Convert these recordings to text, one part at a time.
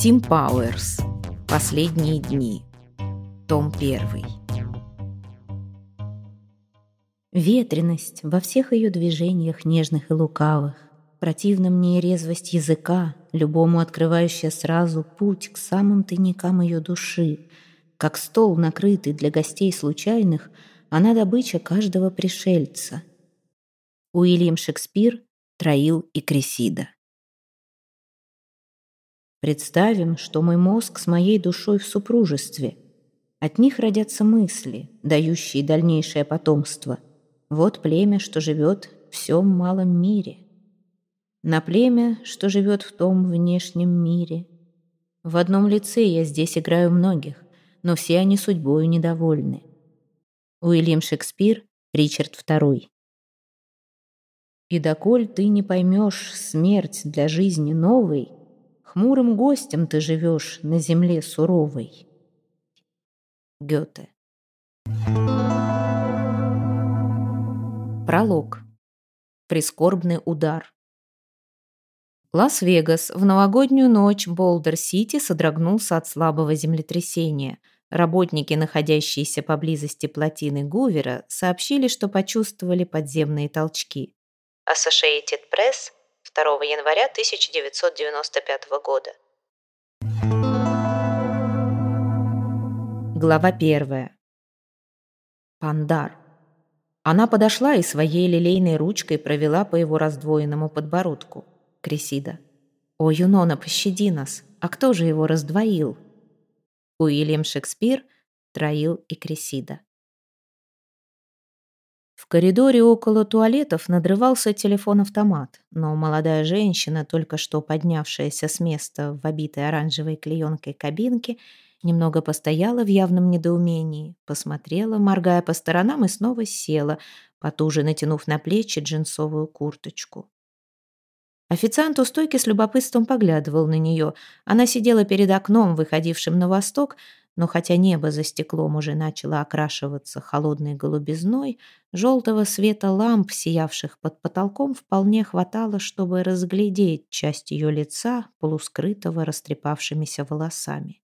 Тим Пауэрс. Последние дни. Том 1. Ветренность во всех ее движениях нежных и лукавых. Противна мне резвость языка, любому открывающая сразу путь к самым тайникам ее души. Как стол, накрытый для гостей случайных, она добыча каждого пришельца. Уильям Шекспир, Троил и Кресида. Представим, что мой мозг с моей душой в супружестве. От них родятся мысли, дающие дальнейшее потомство. Вот племя, что живет в всем малом мире. На племя, что живет в том внешнем мире. В одном лице я здесь играю многих, но все они судьбою недовольны. Уильям Шекспир, Ричард II. И доколь ты не поймешь смерть для жизни новой, Хмурым гостем ты живешь на земле суровой. Гёте. Пролог. Прискорбный удар. Лас-Вегас. В новогоднюю ночь Болдер-Сити содрогнулся от слабого землетрясения. Работники, находящиеся поблизости плотины Гувера, сообщили, что почувствовали подземные толчки. Associated Press 2 января 1995 года. Глава первая. Пандар. Она подошла и своей лилейной ручкой провела по его раздвоенному подбородку. Кресида. «О, Юнона, пощади нас! А кто же его раздвоил?» Уильям Шекспир, Троил и Кресида. В коридоре около туалетов надрывался телефон-автомат, но молодая женщина, только что поднявшаяся с места в обитой оранжевой клеенкой кабинке, немного постояла в явном недоумении, посмотрела, моргая по сторонам, и снова села, потуже натянув на плечи джинсовую курточку. Официант у стойки с любопытством поглядывал на нее. Она сидела перед окном, выходившим на восток, но хотя небо за стеклом уже начало окрашиваться холодной голубизной, желтого света ламп, сиявших под потолком, вполне хватало, чтобы разглядеть часть ее лица, полускрытого растрепавшимися волосами.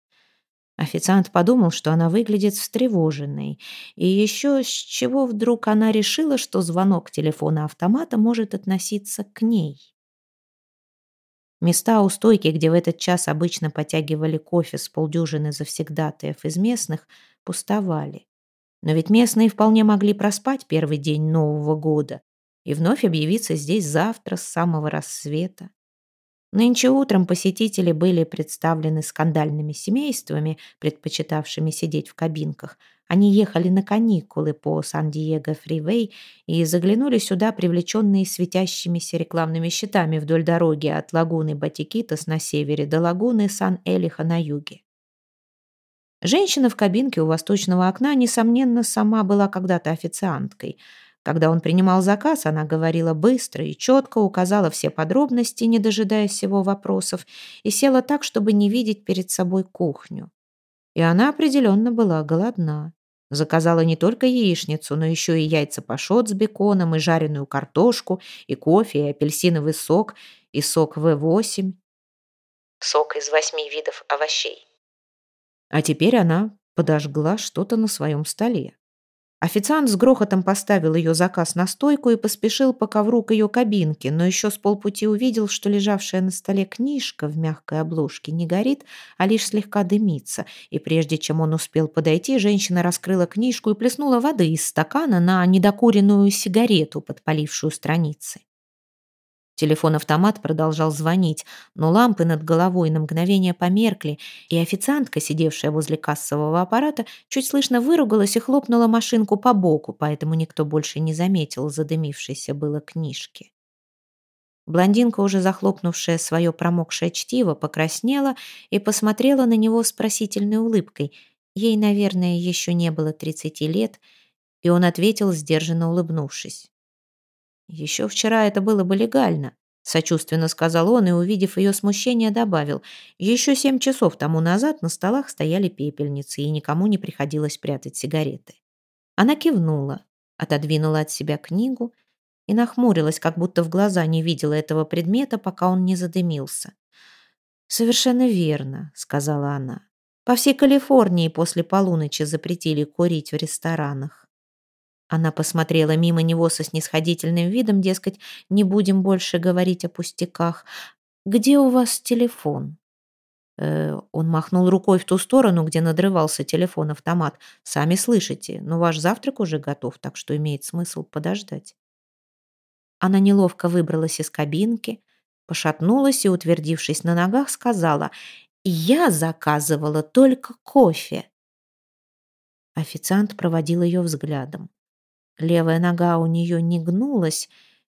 Официант подумал, что она выглядит встревоженной, и еще с чего вдруг она решила, что звонок телефона автомата может относиться к ней. Места у стойки, где в этот час обычно потягивали кофе с полдюжины завсегдатаев из местных, пустовали. Но ведь местные вполне могли проспать первый день Нового года и вновь объявиться здесь завтра с самого рассвета. Нынче утром посетители были представлены скандальными семействами, предпочитавшими сидеть в кабинках, они ехали на каникулы по Сан-Диего Фривей и заглянули сюда, привлеченные светящимися рекламными щитами вдоль дороги от лагуны Батикитас на севере до лагуны Сан-Элиха на юге. Женщина в кабинке у восточного окна, несомненно, сама была когда-то официанткой. Когда он принимал заказ, она говорила быстро и четко, указала все подробности, не дожидаясь его вопросов, и села так, чтобы не видеть перед собой кухню. И она определенно была голодна. Заказала не только яичницу, но еще и яйца пашот с беконом, и жареную картошку, и кофе, и апельсиновый сок, и сок В8. Сок из восьми видов овощей. А теперь она подожгла что-то на своем столе. Официант с грохотом поставил ее заказ на стойку и поспешил по ковру к ее кабинке, но еще с полпути увидел, что лежавшая на столе книжка в мягкой обложке не горит, а лишь слегка дымится. И прежде чем он успел подойти, женщина раскрыла книжку и плеснула воды из стакана на недокуренную сигарету, подпалившую страницы. Телефон-автомат продолжал звонить, но лампы над головой на мгновение померкли, и официантка, сидевшая возле кассового аппарата, чуть слышно выругалась и хлопнула машинку по боку, поэтому никто больше не заметил задымившейся было книжки. Блондинка, уже захлопнувшая свое промокшее чтиво, покраснела и посмотрела на него с просительной улыбкой. Ей, наверное, еще не было тридцати лет, и он ответил, сдержанно улыбнувшись. «Еще вчера это было бы легально», — сочувственно сказал он и, увидев ее смущение, добавил. «Еще семь часов тому назад на столах стояли пепельницы, и никому не приходилось прятать сигареты». Она кивнула, отодвинула от себя книгу и нахмурилась, как будто в глаза не видела этого предмета, пока он не задымился. «Совершенно верно», — сказала она. «По всей Калифорнии после полуночи запретили курить в ресторанах». Она посмотрела мимо него со снисходительным видом, дескать, не будем больше говорить о пустяках. «Где у вас телефон?» э, Он махнул рукой в ту сторону, где надрывался телефон-автомат. «Сами слышите, но ваш завтрак уже готов, так что имеет смысл подождать». Она неловко выбралась из кабинки, пошатнулась и, утвердившись на ногах, сказала «Я заказывала только кофе». Официант проводил ее взглядом. Левая нога у нее не гнулась,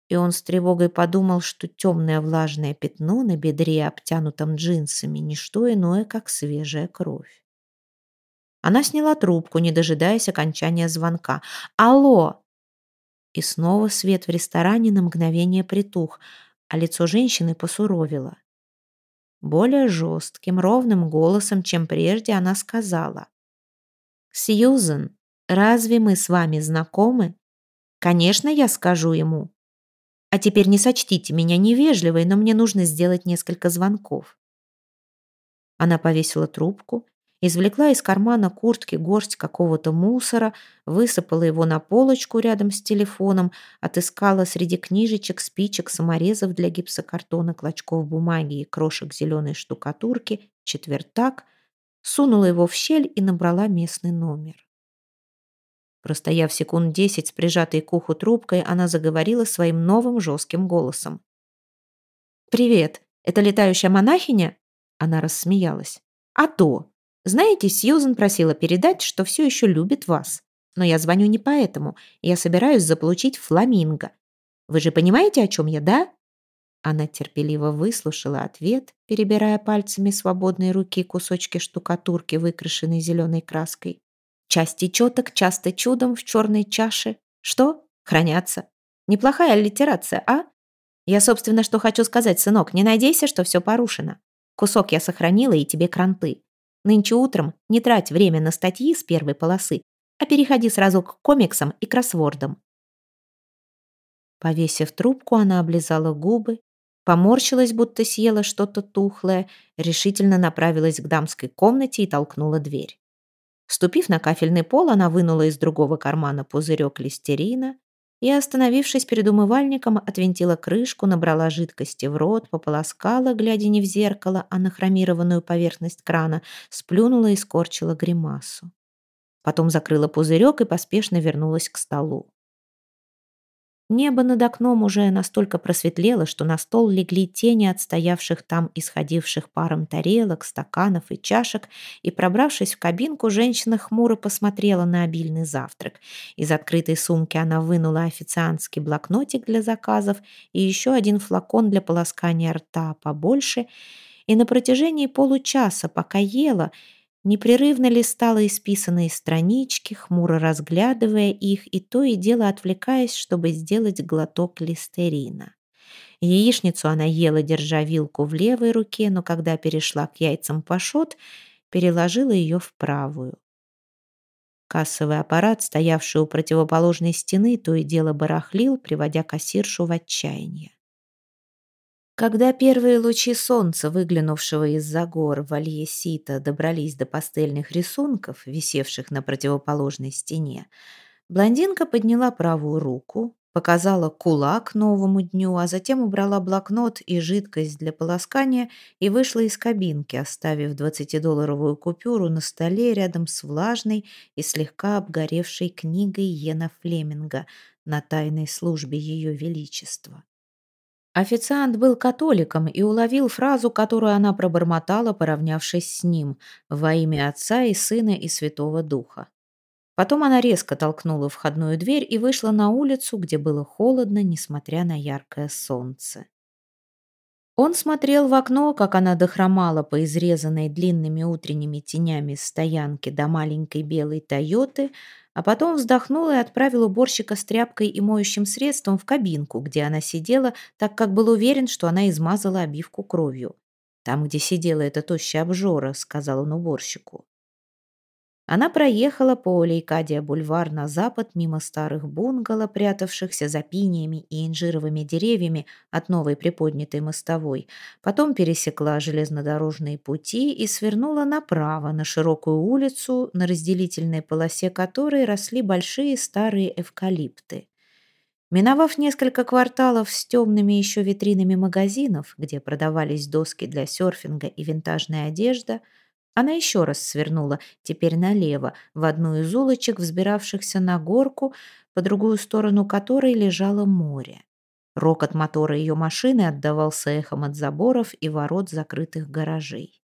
и он с тревогой подумал, что темное влажное пятно на бедре, обтянутом джинсами, не что иное, как свежая кровь. Она сняла трубку, не дожидаясь окончания звонка. «Алло!» И снова свет в ресторане на мгновение притух — а лицо женщины посуровило. Более жестким, ровным голосом, чем прежде, она сказала. «Сьюзен, разве мы с вами знакомы? Конечно, я скажу ему. А теперь не сочтите меня невежливой, но мне нужно сделать несколько звонков». Она повесила трубку извлекла из кармана куртки горсть какого-то мусора, высыпала его на полочку рядом с телефоном, отыскала среди книжечек, спичек, саморезов для гипсокартона, клочков бумаги и крошек зеленой штукатурки, четвертак, сунула его в щель и набрала местный номер. Простояв секунд десять с прижатой к уху трубкой, она заговорила своим новым жестким голосом. «Привет, это летающая монахиня?» Она рассмеялась. «А то! Знаете, Сьюзен просила передать, что все еще любит вас. Но я звоню не поэтому. Я собираюсь заполучить фламинго. Вы же понимаете, о чем я, да?» Она терпеливо выслушала ответ, перебирая пальцами свободной руки кусочки штукатурки, выкрашенной зеленой краской. Части четок часто чудом в черной чаше. Что? Хранятся. Неплохая аллитерация, а? Я, собственно, что хочу сказать, сынок, не надейся, что все порушено. Кусок я сохранила, и тебе кранты. Нынче утром не трать время на статьи с первой полосы, а переходи сразу к комиксам и кроссвордам. Повесив трубку, она облизала губы, поморщилась, будто съела что-то тухлое, решительно направилась к дамской комнате и толкнула дверь. Ступив на кафельный пол, она вынула из другого кармана пузырек листерина, и, остановившись перед умывальником, отвинтила крышку, набрала жидкости в рот, пополоскала, глядя не в зеркало, а на хромированную поверхность крана, сплюнула и скорчила гримасу. Потом закрыла пузырек и поспешно вернулась к столу. Небо над окном уже настолько просветлело, что на стол легли тени от стоявших там исходивших паром тарелок, стаканов и чашек, и, пробравшись в кабинку, женщина хмуро посмотрела на обильный завтрак. Из открытой сумки она вынула официантский блокнотик для заказов и еще один флакон для полоскания рта побольше, и на протяжении получаса, пока ела, непрерывно листала исписанные странички, хмуро разглядывая их и то и дело отвлекаясь, чтобы сделать глоток листерина. Яичницу она ела, держа вилку в левой руке, но когда перешла к яйцам пашот, переложила ее в правую. Кассовый аппарат, стоявший у противоположной стены, то и дело барахлил, приводя кассиршу в отчаяние. Когда первые лучи солнца, выглянувшего из-за гор в Альесита, добрались до пастельных рисунков, висевших на противоположной стене, блондинка подняла правую руку, показала кулак новому дню, а затем убрала блокнот и жидкость для полоскания и вышла из кабинки, оставив 20-долларовую купюру на столе рядом с влажной и слегка обгоревшей книгой Йена Флеминга на тайной службе Ее Величества. Официант был католиком и уловил фразу, которую она пробормотала, поравнявшись с ним, во имя Отца и Сына и Святого Духа. Потом она резко толкнула входную дверь и вышла на улицу, где было холодно, несмотря на яркое солнце. Он смотрел в окно, как она дохромала по изрезанной длинными утренними тенями стоянке до маленькой белой «Тойоты», а потом вздохнул и отправил уборщика с тряпкой и моющим средством в кабинку, где она сидела, так как был уверен, что она измазала обивку кровью. «Там, где сидела эта тощая обжора», — сказал он уборщику. Она проехала по Лейкадия-бульвар на запад мимо старых бунгало, прятавшихся за пиниями и инжировыми деревьями от новой приподнятой мостовой, потом пересекла железнодорожные пути и свернула направо на широкую улицу, на разделительной полосе которой росли большие старые эвкалипты. Миновав несколько кварталов с темными еще витринами магазинов, где продавались доски для серфинга и винтажная одежда, она еще раз свернула, теперь налево, в одну из улочек, взбиравшихся на горку, по другую сторону которой лежало море. Рокот мотора ее машины отдавался эхом от заборов и ворот закрытых гаражей.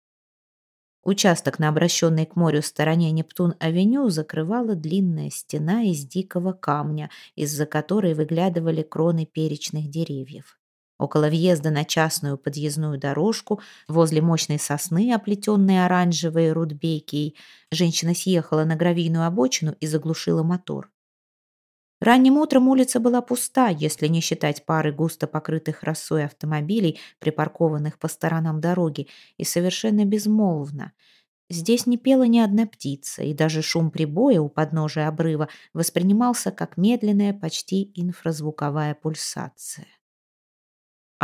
Участок на обращенной к морю стороне Нептун-авеню закрывала длинная стена из дикого камня, из-за которой выглядывали кроны перечных деревьев. Около въезда на частную подъездную дорожку, возле мощной сосны, оплетенной оранжевой рудбейкой, женщина съехала на гравийную обочину и заглушила мотор. Ранним утром улица была пуста, если не считать пары густо покрытых росой автомобилей, припаркованных по сторонам дороги, и совершенно безмолвно. Здесь не пела ни одна птица, и даже шум прибоя у подножия обрыва воспринимался как медленная, почти инфразвуковая пульсация.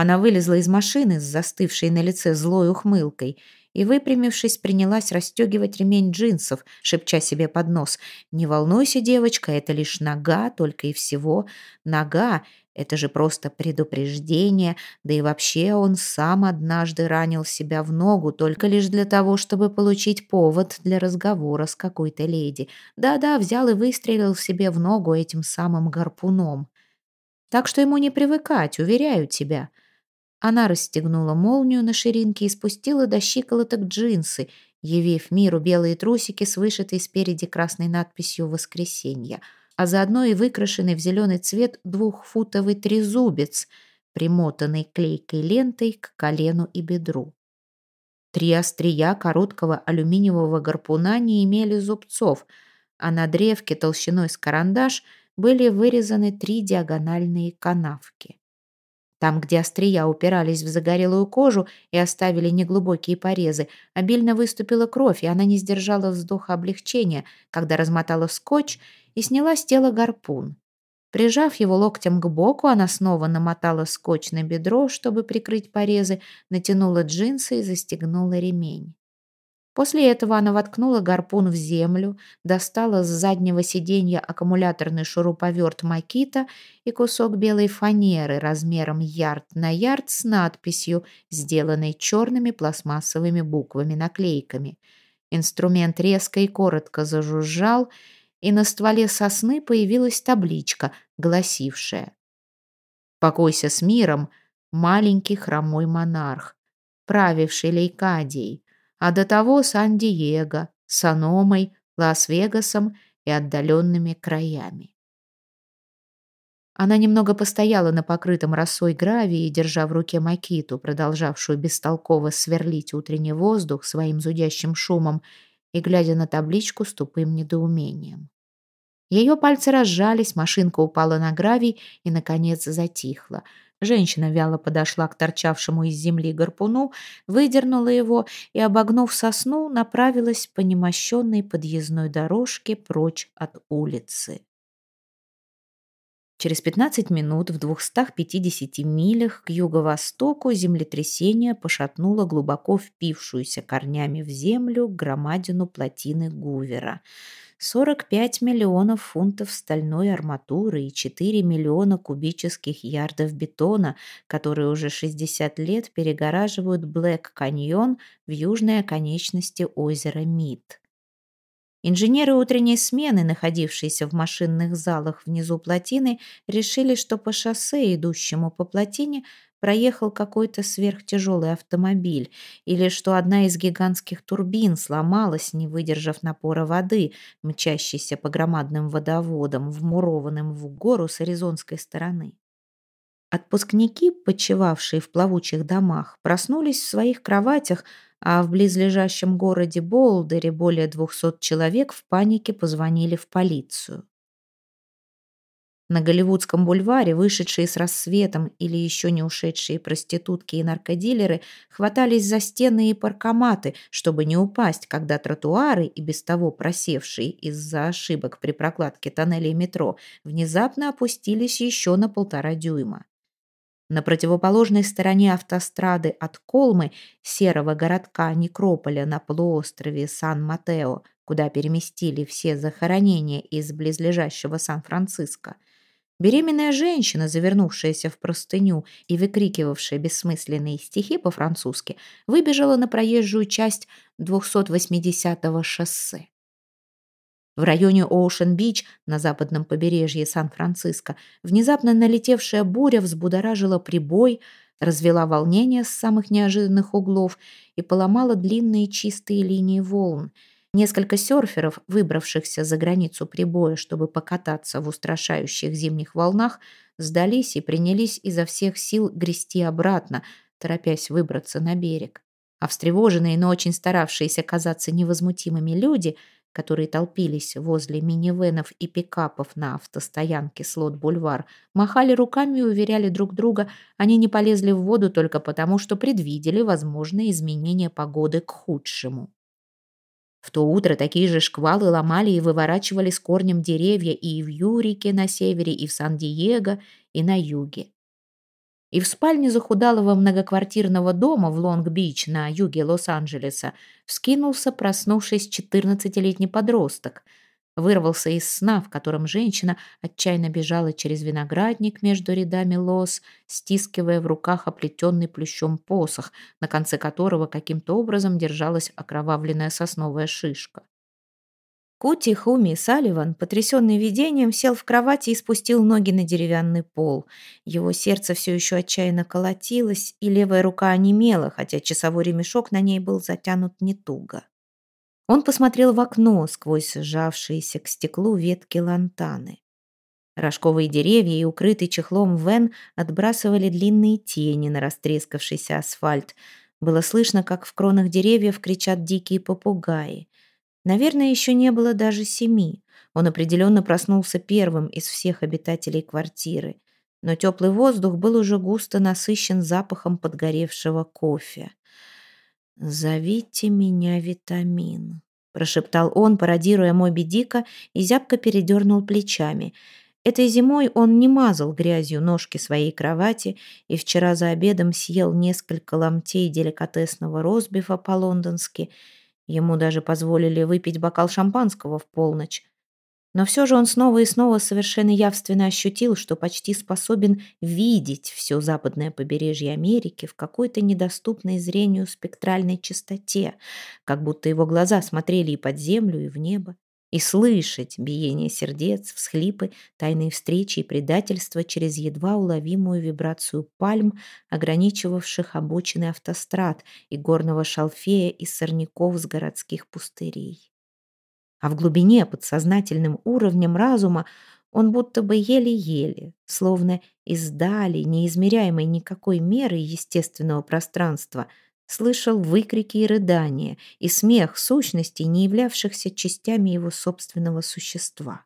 Она вылезла из машины с застывшей на лице злой ухмылкой и, выпрямившись, принялась расстегивать ремень джинсов, шепча себе под нос. «Не волнуйся, девочка, это лишь нога, только и всего. Нога — это же просто предупреждение, да и вообще он сам однажды ранил себя в ногу только лишь для того, чтобы получить повод для разговора с какой-то леди. Да-да, взял и выстрелил себе в ногу этим самым гарпуном. Так что ему не привыкать, уверяю тебя». Она расстегнула молнию на ширинке и спустила до щиколоток джинсы, явив миру белые трусики с вышитой спереди красной надписью «Воскресенье», а заодно и выкрашенный в зеленый цвет двухфутовый трезубец, примотанный клейкой лентой к колену и бедру. Три острия короткого алюминиевого гарпуна не имели зубцов, а на древке толщиной с карандаш были вырезаны три диагональные канавки. Там, где острия упирались в загорелую кожу и оставили неглубокие порезы, обильно выступила кровь, и она не сдержала вздоха облегчения, когда размотала скотч и сняла с тела гарпун. Прижав его локтем к боку, она снова намотала скотч на бедро, чтобы прикрыть порезы, натянула джинсы и застегнула ремень. После этого она воткнула гарпун в землю, достала с заднего сиденья аккумуляторный шуруповерт Макита и кусок белой фанеры размером ярд на ярд с надписью, сделанной черными пластмассовыми буквами-наклейками. Инструмент резко и коротко зажужжал, и на стволе сосны появилась табличка, гласившая «Покойся с миром, маленький хромой монарх, правивший Лейкадией, а до того Сан-Диего, Саномой, Лас-Вегасом и отдаленными краями. Она немного постояла на покрытом росой гравии, держа в руке макиту, продолжавшую бестолково сверлить утренний воздух своим зудящим шумом и глядя на табличку с тупым недоумением. Ее пальцы разжались, машинка упала на гравий и, наконец, затихла — Женщина вяло подошла к торчавшему из земли гарпуну, выдернула его и, обогнув сосну, направилась по немощенной подъездной дорожке прочь от улицы. Через 15 минут в 250 милях к юго-востоку землетрясение пошатнуло глубоко впившуюся корнями в землю громадину плотины Гувера – 45 миллионов фунтов стальной арматуры и 4 миллиона кубических ярдов бетона, которые уже 60 лет перегораживают Блэк-каньон в южной оконечности озера Мид. Инженеры утренней смены, находившиеся в машинных залах внизу плотины, решили, что по шоссе, идущему по плотине, проехал какой-то сверхтяжелый автомобиль, или что одна из гигантских турбин сломалась, не выдержав напора воды, мчащейся по громадным водоводам, вмурованным в гору с аризонской стороны. Отпускники, почивавшие в плавучих домах, проснулись в своих кроватях, а в близлежащем городе Болдере более двухсот человек в панике позвонили в полицию. На Голливудском бульваре вышедшие с рассветом или еще не ушедшие проститутки и наркодилеры хватались за стены и паркоматы, чтобы не упасть, когда тротуары, и без того просевшие из-за ошибок при прокладке тоннелей метро, внезапно опустились еще на полтора дюйма. На противоположной стороне автострады от Колмы, серого городка Некрополя на полуострове Сан-Матео, куда переместили все захоронения из близлежащего Сан-Франциско, Беременная женщина, завернувшаяся в простыню и выкрикивавшая бессмысленные стихи по-французски, выбежала на проезжую часть 280-го шоссе. В районе Оушен-Бич на западном побережье Сан-Франциско внезапно налетевшая буря взбудоражила прибой, развела волнение с самых неожиданных углов и поломала длинные чистые линии волн – Несколько серферов, выбравшихся за границу прибоя, чтобы покататься в устрашающих зимних волнах, сдались и принялись изо всех сил грести обратно, торопясь выбраться на берег. А встревоженные, но очень старавшиеся казаться невозмутимыми люди, которые толпились возле минивенов и пикапов на автостоянке Слот-Бульвар, махали руками и уверяли друг друга, они не полезли в воду только потому, что предвидели возможные изменения погоды к худшему. В то утро такие же шквалы ломали и выворачивали с корнем деревья и в Юрике на севере, и в Сан-Диего, и на юге. И в спальне захудалого многоквартирного дома в Лонг-Бич на юге Лос-Анджелеса вскинулся, проснувшись, 14-летний подросток – Вырвался из сна, в котором женщина отчаянно бежала через виноградник между рядами лос, стискивая в руках оплетенный плющом посох, на конце которого каким-то образом держалась окровавленная сосновая шишка. Кути, Хуми и Салливан, потрясенный видением, сел в кровати и спустил ноги на деревянный пол. Его сердце все еще отчаянно колотилось, и левая рука онемела, хотя часовой ремешок на ней был затянут не туго. Он посмотрел в окно сквозь сжавшиеся к стеклу ветки лантаны. Рожковые деревья и укрытый чехлом вен отбрасывали длинные тени на растрескавшийся асфальт. Было слышно, как в кронах деревьев кричат дикие попугаи. Наверное, еще не было даже семи. Он определенно проснулся первым из всех обитателей квартиры. Но теплый воздух был уже густо насыщен запахом подгоревшего кофе. «Зовите меня Витамин», — прошептал он, пародируя Моби Дика, и зябко передернул плечами. Этой зимой он не мазал грязью ножки своей кровати и вчера за обедом съел несколько ломтей деликатесного розбифа по-лондонски. Ему даже позволили выпить бокал шампанского в полночь. Но все же он снова и снова совершенно явственно ощутил, что почти способен видеть все западное побережье Америки в какой-то недоступной зрению спектральной чистоте, как будто его глаза смотрели и под землю, и в небо, и слышать биение сердец, всхлипы, тайные встречи и предательства через едва уловимую вибрацию пальм, ограничивавших обочины автострад и горного шалфея из сорняков с городских пустырей а в глубине подсознательным уровнем разума он будто бы еле-еле, словно издали неизмеряемой никакой меры естественного пространства, слышал выкрики и рыдания, и смех сущностей, не являвшихся частями его собственного существа.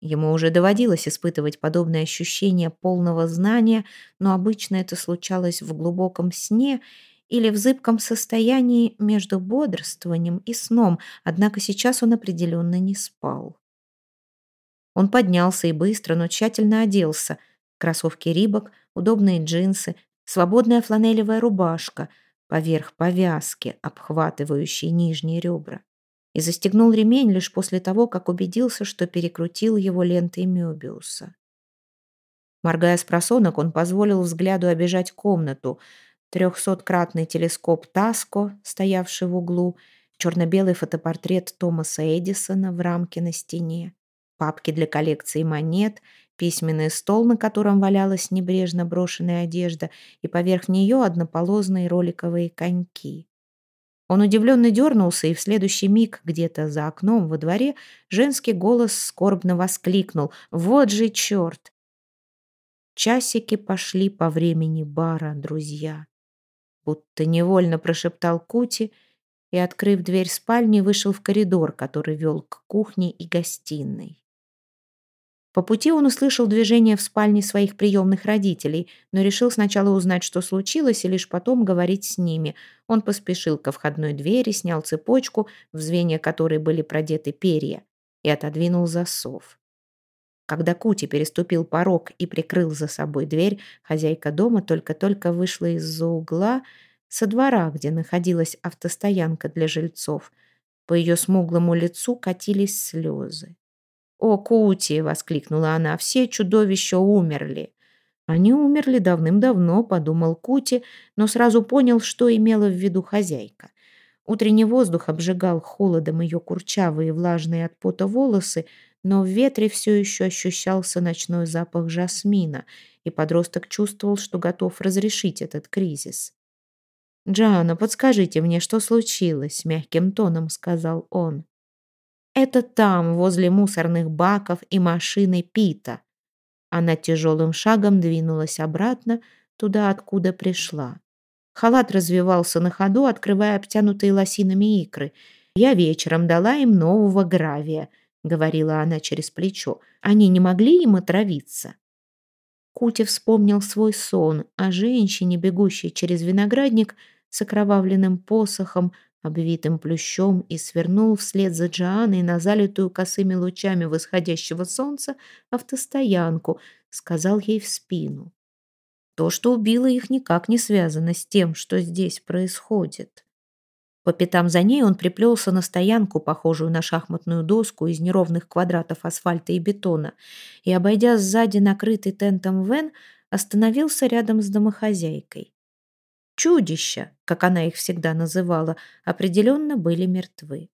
Ему уже доводилось испытывать подобное ощущение полного знания, но обычно это случалось в глубоком сне или в зыбком состоянии между бодрствованием и сном, однако сейчас он определенно не спал. Он поднялся и быстро, но тщательно оделся. Кроссовки Рибок, удобные джинсы, свободная фланелевая рубашка поверх повязки, обхватывающей нижние ребра. И застегнул ремень лишь после того, как убедился, что перекрутил его лентой Мёбиуса. Моргая с просонок, он позволил взгляду обижать комнату — трехсоткратный телескоп Таско, стоявший в углу, черно-белый фотопортрет Томаса Эдисона в рамке на стене, папки для коллекции монет, письменный стол, на котором валялась небрежно брошенная одежда, и поверх нее однополозные роликовые коньки. Он удивленно дернулся, и в следующий миг где-то за окном во дворе женский голос скорбно воскликнул «Вот же черт!» Часики пошли по времени бара, друзья будто невольно прошептал Кути и, открыв дверь спальни, вышел в коридор, который вел к кухне и гостиной. По пути он услышал движение в спальне своих приемных родителей, но решил сначала узнать, что случилось, и лишь потом говорить с ними. Он поспешил ко входной двери, снял цепочку, в звенья которой были продеты перья, и отодвинул засов. Когда Кути переступил порог и прикрыл за собой дверь, хозяйка дома только-только вышла из-за угла со двора, где находилась автостоянка для жильцов. По ее смуглому лицу катились слезы. «О, Кути!» — воскликнула она. «Все чудовища умерли!» «Они умерли давным-давно», — подумал Кути, но сразу понял, что имела в виду хозяйка. Утренний воздух обжигал холодом ее курчавые, влажные от пота волосы, но в ветре все еще ощущался ночной запах жасмина, и подросток чувствовал, что готов разрешить этот кризис. «Джоанна, подскажите мне, что случилось?» — мягким тоном сказал он. Это там, возле мусорных баков и машины Пита. Она тяжелым шагом двинулась обратно, туда, откуда пришла. Халат развивался на ходу, открывая обтянутые лосинами икры. «Я вечером дала им нового гравия», — говорила она через плечо. «Они не могли им отравиться?» Кути вспомнил свой сон о женщине, бегущей через виноградник с окровавленным посохом, обвитым плющом, и свернул вслед за Джоанной на залитую косыми лучами восходящего солнца автостоянку, сказал ей в спину. То, что убило их, никак не связано с тем, что здесь происходит. По пятам за ней он приплелся на стоянку, похожую на шахматную доску из неровных квадратов асфальта и бетона, и, обойдя сзади накрытый тентом вен, остановился рядом с домохозяйкой. Чудища, как она их всегда называла, определенно были мертвы.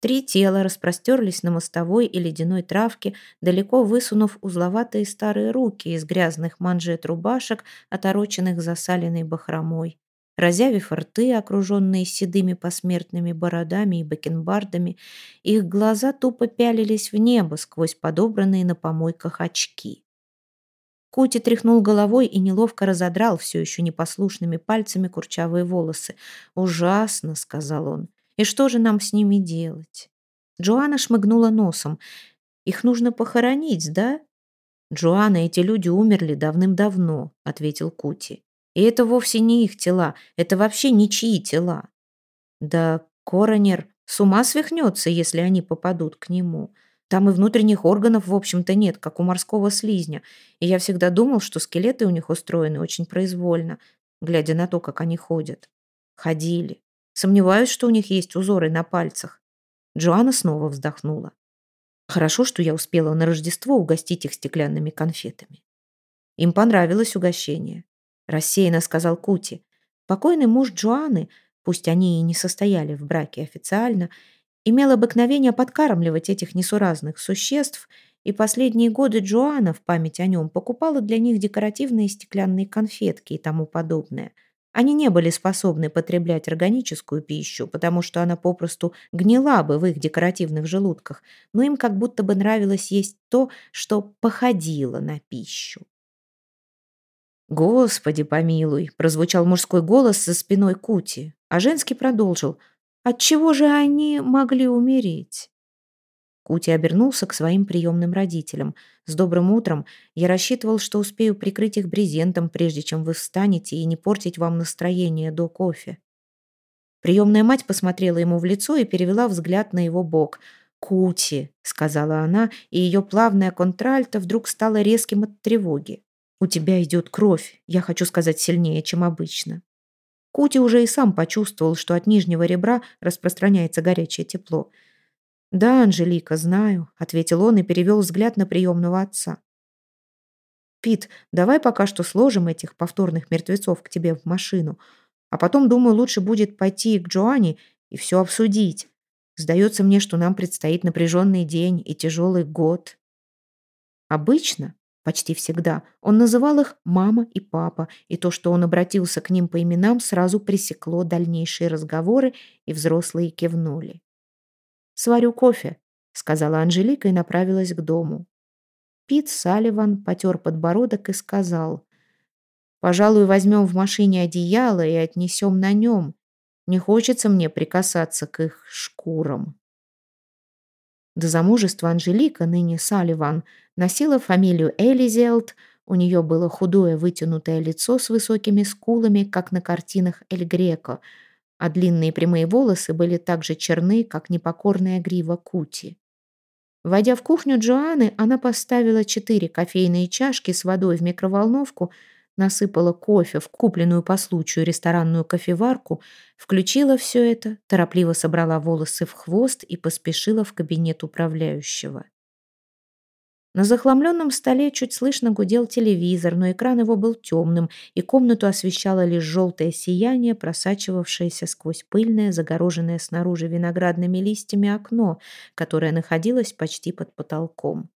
Три тела распростерлись на мостовой и ледяной травке, далеко высунув узловатые старые руки из грязных манжет рубашек, отороченных засаленной бахромой. Разявив рты, окруженные седыми посмертными бородами и бакенбардами, их глаза тупо пялились в небо сквозь подобранные на помойках очки. Кути тряхнул головой и неловко разодрал все еще непослушными пальцами курчавые волосы. «Ужасно», — сказал он. «И что же нам с ними делать?» Джоанна шмыгнула носом. «Их нужно похоронить, да?» «Джоанна, эти люди умерли давным-давно», — ответил Кути. «И это вовсе не их тела, это вообще ничьи тела». «Да коронер с ума свихнется, если они попадут к нему. Там и внутренних органов, в общем-то, нет, как у морского слизня. И я всегда думал, что скелеты у них устроены очень произвольно, глядя на то, как они ходят. Ходили. Сомневаюсь, что у них есть узоры на пальцах. Джоанна снова вздохнула. Хорошо, что я успела на Рождество угостить их стеклянными конфетами. Им понравилось угощение. Рассеянно сказал Кути. Покойный муж Джоанны, пусть они и не состояли в браке официально, имел обыкновение подкармливать этих несуразных существ, и последние годы Джоанна в память о нем покупала для них декоративные стеклянные конфетки и тому подобное. Они не были способны потреблять органическую пищу, потому что она попросту гнила бы в их декоративных желудках, но им как будто бы нравилось есть то, что походило на пищу. «Господи помилуй!» – прозвучал мужской голос за спиной Кути, а женский продолжил – от чего же они могли умереть? Кути обернулся к своим приемным родителям. «С добрым утром. Я рассчитывал, что успею прикрыть их брезентом, прежде чем вы встанете, и не портить вам настроение до кофе». Приемная мать посмотрела ему в лицо и перевела взгляд на его бок. «Кути», — сказала она, и ее плавная контральта вдруг стала резким от тревоги. «У тебя идет кровь, я хочу сказать сильнее, чем обычно». Кути уже и сам почувствовал, что от нижнего ребра распространяется горячее тепло. «Да, Анжелика, знаю», — ответил он и перевел взгляд на приемного отца. «Пит, давай пока что сложим этих повторных мертвецов к тебе в машину, а потом, думаю, лучше будет пойти к Джоанне и все обсудить. Сдается мне, что нам предстоит напряженный день и тяжелый год». Обычно Почти всегда. Он называл их «мама» и «папа», и то, что он обратился к ним по именам, сразу пресекло дальнейшие разговоры, и взрослые кивнули. «Сварю кофе», — сказала Анжелика и направилась к дому. Пит Салливан потер подбородок и сказал, «Пожалуй, возьмем в машине одеяло и отнесем на нем. Не хочется мне прикасаться к их шкурам». До замужества Анжелика, ныне Салливан, носила фамилию Элизелт, у нее было худое вытянутое лицо с высокими скулами, как на картинах Эль Греко, а длинные прямые волосы были так же черны, как непокорная грива Кути. Войдя в кухню Джоанны, она поставила четыре кофейные чашки с водой в микроволновку, насыпала кофе в купленную по случаю ресторанную кофеварку, включила все это, торопливо собрала волосы в хвост и поспешила в кабинет управляющего. На захламленном столе чуть слышно гудел телевизор, но экран его был темным, и комнату освещало лишь желтое сияние, просачивавшееся сквозь пыльное, загороженное снаружи виноградными листьями окно, которое находилось почти под потолком.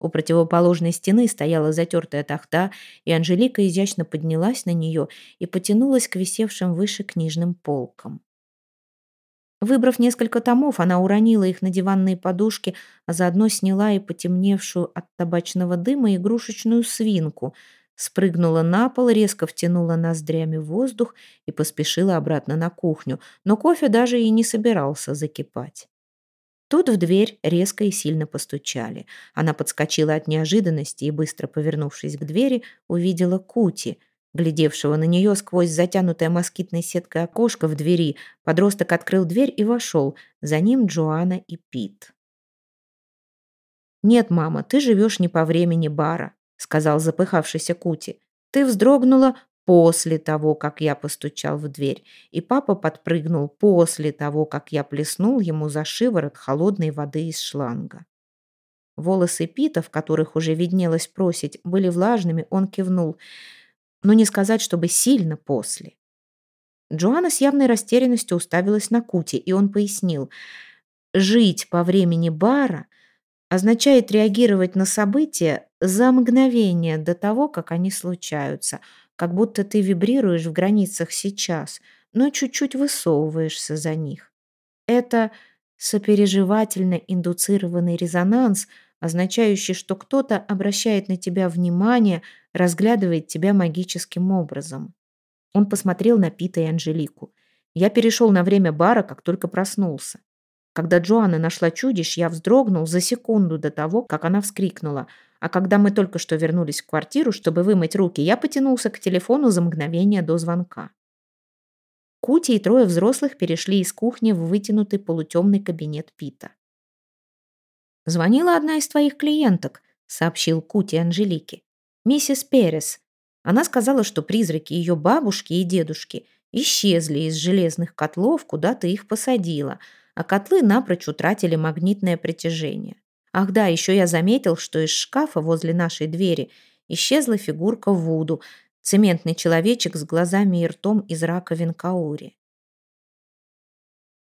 У противоположной стены стояла затертая тахта, и Анжелика изящно поднялась на нее и потянулась к висевшим выше книжным полкам. Выбрав несколько томов, она уронила их на диванные подушки, а заодно сняла и потемневшую от табачного дыма игрушечную свинку, спрыгнула на пол, резко втянула ноздрями воздух и поспешила обратно на кухню, но кофе даже и не собирался закипать. Тут в дверь резко и сильно постучали. Она подскочила от неожиданности и, быстро повернувшись к двери, увидела Кути, глядевшего на нее сквозь затянутое москитной сеткой окошко в двери. Подросток открыл дверь и вошел. За ним Джоанна и Пит. «Нет, мама, ты живешь не по времени бара», — сказал запыхавшийся Кути. «Ты вздрогнула после того, как я постучал в дверь, и папа подпрыгнул после того, как я плеснул ему за шиворот холодной воды из шланга. Волосы Пита, в которых уже виднелось просить, были влажными, он кивнул, но не сказать, чтобы сильно после. Джоанна с явной растерянностью уставилась на Кути, и он пояснил, «Жить по времени бара означает реагировать на события за мгновение до того, как они случаются, как будто ты вибрируешь в границах сейчас, но чуть-чуть высовываешься за них. Это сопереживательно индуцированный резонанс, означающий, что кто-то обращает на тебя внимание, разглядывает тебя магическим образом. Он посмотрел на Пита и Анжелику. Я перешел на время бара, как только проснулся. Когда Джоанна нашла чудищ, я вздрогнул за секунду до того, как она вскрикнула – а когда мы только что вернулись в квартиру, чтобы вымыть руки, я потянулся к телефону за мгновение до звонка. Кути и трое взрослых перешли из кухни в вытянутый полутемный кабинет Пита. «Звонила одна из твоих клиенток», — сообщил Кути Анжелике. «Миссис Перес. Она сказала, что призраки ее бабушки и дедушки исчезли из железных котлов, куда ты их посадила, а котлы напрочь утратили магнитное притяжение. Ах да, еще я заметил, что из шкафа возле нашей двери исчезла фигурка Вуду, цементный человечек с глазами и ртом из раковин Каури.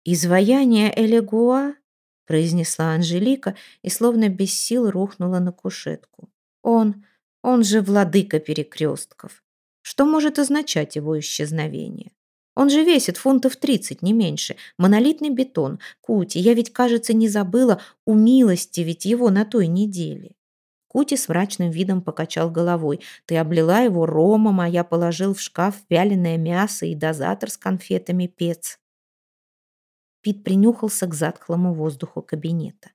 «Изваяние Элегуа?» — произнесла Анжелика и словно без сил рухнула на кушетку. «Он, он же владыка перекрестков. Что может означать его исчезновение?» Он же весит фунтов 30, не меньше. Монолитный бетон. Кути, я ведь, кажется, не забыла умилости ведь его на той неделе. Кути с мрачным видом покачал головой. Ты облила его ромом, а я положил в шкаф вяленое мясо и дозатор с конфетами пец. Пит принюхался к затхлому воздуху кабинета.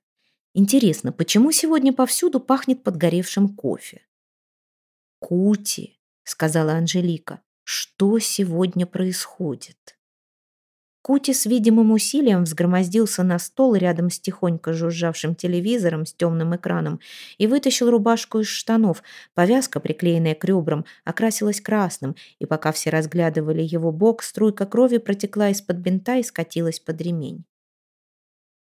Интересно, почему сегодня повсюду пахнет подгоревшим кофе? «Кути», — сказала Анжелика, что сегодня происходит? Кути с видимым усилием взгромоздился на стол рядом с тихонько жужжавшим телевизором с темным экраном и вытащил рубашку из штанов. Повязка, приклеенная к ребрам, окрасилась красным, и пока все разглядывали его бок, струйка крови протекла из-под бинта и скатилась под ремень.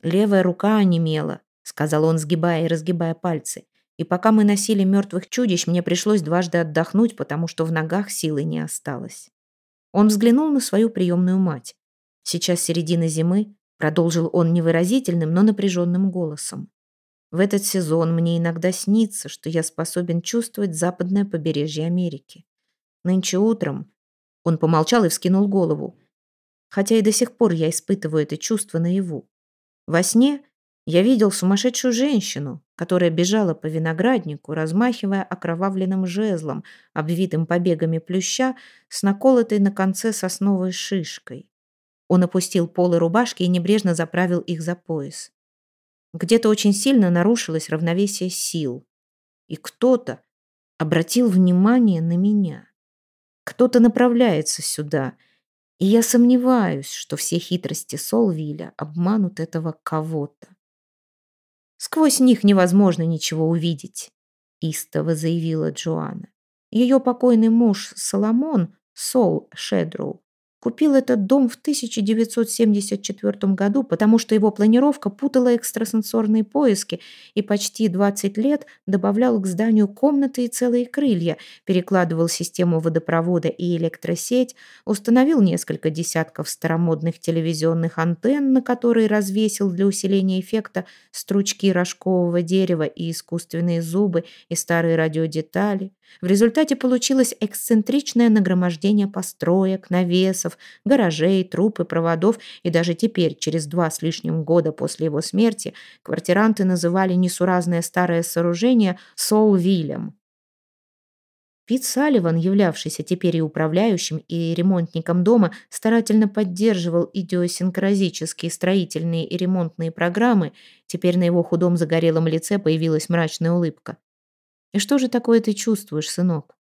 «Левая рука онемела», — сказал он, сгибая и разгибая пальцы. И пока мы носили мертвых чудищ, мне пришлось дважды отдохнуть, потому что в ногах силы не осталось. Он взглянул на свою приемную мать. Сейчас середина зимы, продолжил он невыразительным, но напряженным голосом. В этот сезон мне иногда снится, что я способен чувствовать западное побережье Америки. Нынче утром он помолчал и вскинул голову. Хотя и до сих пор я испытываю это чувство наяву. Во сне я видел сумасшедшую женщину, которая бежала по винограднику, размахивая окровавленным жезлом, обвитым побегами плюща, с наколотой на конце сосновой шишкой. Он опустил полы рубашки и небрежно заправил их за пояс. Где-то очень сильно нарушилось равновесие сил. И кто-то обратил внимание на меня. Кто-то направляется сюда, и я сомневаюсь, что все хитрости Солвиля обманут этого кого-то. Сквозь них невозможно ничего увидеть, истово заявила Джоанна. Ее покойный муж Соломон, Сол Шедроу, Купил этот дом в 1974 году, потому что его планировка путала экстрасенсорные поиски и почти 20 лет добавлял к зданию комнаты и целые крылья, перекладывал систему водопровода и электросеть, установил несколько десятков старомодных телевизионных антенн, на которые развесил для усиления эффекта стручки рожкового дерева и искусственные зубы и старые радиодетали. В результате получилось эксцентричное нагромождение построек, навесов, гаражей, труб и проводов, и даже теперь, через два с лишним года после его смерти, квартиранты называли несуразное старое сооружение Солвилем. Пит Салливан, являвшийся теперь и управляющим, и ремонтником дома, старательно поддерживал идиосинкразические строительные и ремонтные программы. Теперь на его худом загорелом лице появилась мрачная улыбка. И что же такое ты чувствуешь, сынок?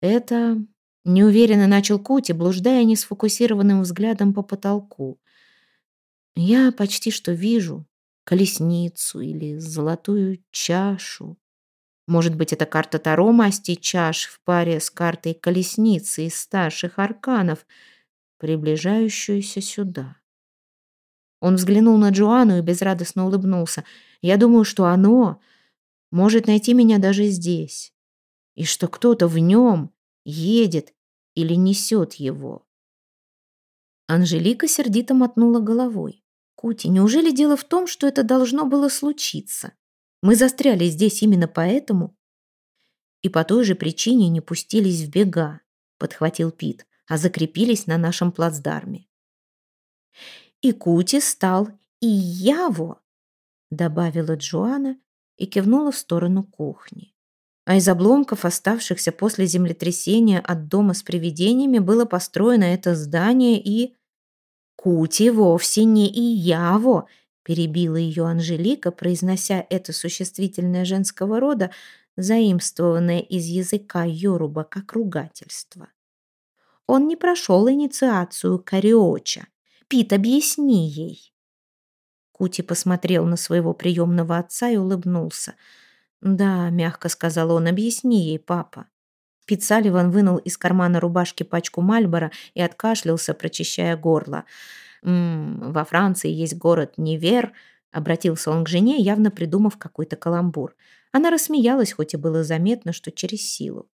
Это... Неуверенно начал Кути, блуждая несфокусированным взглядом по потолку. Я почти что вижу колесницу или золотую чашу. Может быть, это карта Таро масти чаш в паре с картой колесницы из старших арканов, приближающуюся сюда. Он взглянул на Джоанну и безрадостно улыбнулся. «Я думаю, что оно может найти меня даже здесь, и что кто-то в нем едет или несет его. Анжелика сердито мотнула головой. «Кути, неужели дело в том, что это должно было случиться? Мы застряли здесь именно поэтому?» «И по той же причине не пустились в бега», — подхватил Пит, «а закрепились на нашем плацдарме». «И Кути стал и Яво», — добавила Джоанна и кивнула в сторону кухни. А из обломков, оставшихся после землетрясения от дома с привидениями, было построено это здание и... «Кути вовсе не и Яво!» — перебила ее Анжелика, произнося это существительное женского рода, заимствованное из языка Йоруба как ругательство. Он не прошел инициацию Кариоча. Пит, объясни ей. Кути посмотрел на своего приемного отца и улыбнулся. «Да», — мягко сказал он, — «объясни ей, папа». Пит Салливан вынул из кармана рубашки пачку Мальбора и откашлялся, прочищая горло. «М -м, «Во Франции есть город Невер», — обратился он к жене, явно придумав какой-то каламбур. Она рассмеялась, хоть и было заметно, что через силу.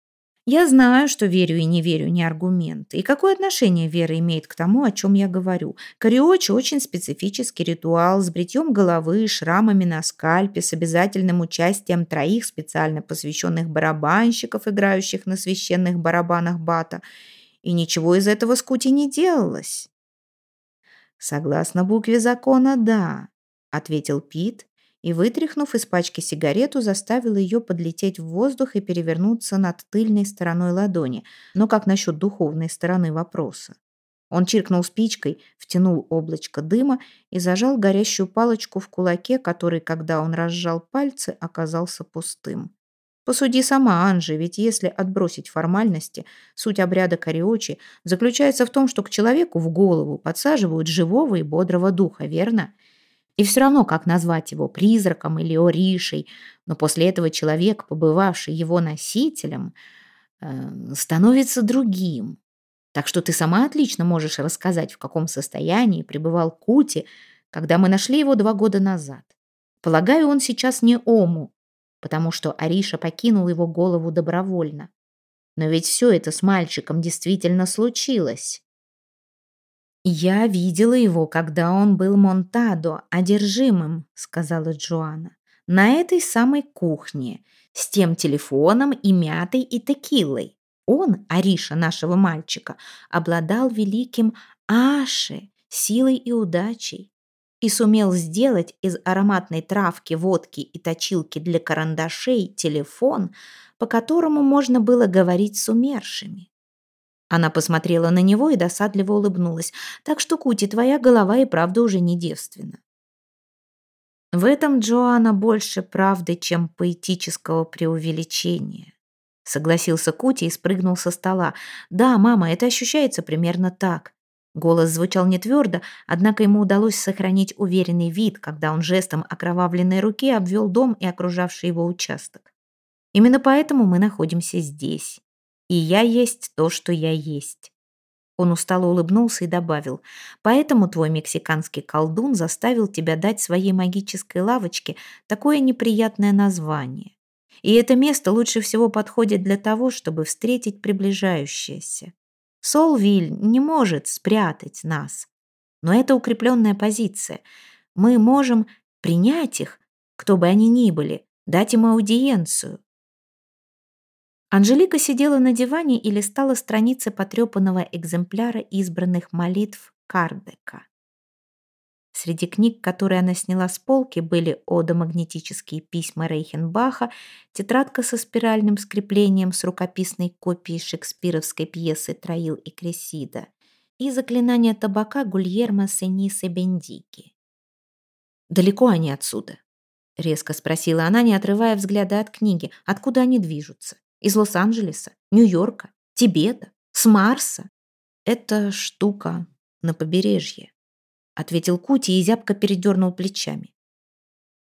Я знаю, что верю и не верю не аргументы. И какое отношение вера имеет к тому, о чем я говорю? Кариочи – очень специфический ритуал с бритьем головы, шрамами на скальпе, с обязательным участием троих специально посвященных барабанщиков, играющих на священных барабанах бата. И ничего из этого Скути не делалось. Согласно букве закона, да, ответил Пит, и, вытряхнув из пачки сигарету, заставил ее подлететь в воздух и перевернуться над тыльной стороной ладони. Но как насчет духовной стороны вопроса? Он чиркнул спичкой, втянул облачко дыма и зажал горящую палочку в кулаке, который, когда он разжал пальцы, оказался пустым. Посуди сама, Анжи, ведь если отбросить формальности, суть обряда кариочи заключается в том, что к человеку в голову подсаживают живого и бодрого духа, верно? И все равно, как назвать его, призраком или оришей, но после этого человек, побывавший его носителем, э, становится другим. Так что ты сама отлично можешь рассказать, в каком состоянии пребывал Кути, когда мы нашли его два года назад. Полагаю, он сейчас не Ому, потому что Ариша покинул его голову добровольно. Но ведь все это с мальчиком действительно случилось. «Я видела его, когда он был Монтадо, одержимым», — сказала Джоанна. «На этой самой кухне, с тем телефоном и мятой и текилой. Он, Ариша, нашего мальчика, обладал великим Аши, силой и удачей, и сумел сделать из ароматной травки, водки и точилки для карандашей телефон, по которому можно было говорить с умершими. Она посмотрела на него и досадливо улыбнулась. «Так что, Кути, твоя голова и правда уже не девственна». В этом Джоанна больше правды, чем поэтического преувеличения. Согласился Кути и спрыгнул со стола. Да, мама, это ощущается примерно так. Голос звучал не твердо, однако ему удалось сохранить уверенный вид, когда он жестом окровавленной руки обвел дом и окружавший его участок. Именно поэтому мы находимся здесь. И я есть то, что я есть. Он устало улыбнулся и добавил, «Поэтому твой мексиканский колдун заставил тебя дать своей магической лавочке такое неприятное название. И это место лучше всего подходит для того, чтобы встретить приближающееся. Солвиль не может спрятать нас. Но это укрепленная позиция. Мы можем принять их, кто бы они ни были, дать им аудиенцию. Анжелика сидела на диване и листала страницы потрепанного экземпляра избранных молитв Кардека. Среди книг, которые она сняла с полки, были одомагнетические письма Рейхенбаха, тетрадка со спиральным скреплением с рукописной копией шекспировской пьесы «Троил и Кресида» и заклинание табака Гульермо Сенисе Бендики. «Далеко они отсюда?» — резко спросила она, не отрывая взгляда от книги. «Откуда они движутся?» Из Лос-Анджелеса, Нью-Йорка, Тибета, с Марса. Это штука на побережье, ответил Кути и зябко передернул плечами.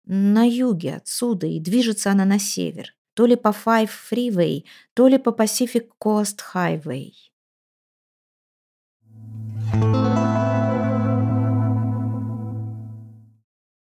На юге отсюда, и движется она на север. То ли по Five Freeway, то ли по Pacific Coast Highway. Thank you.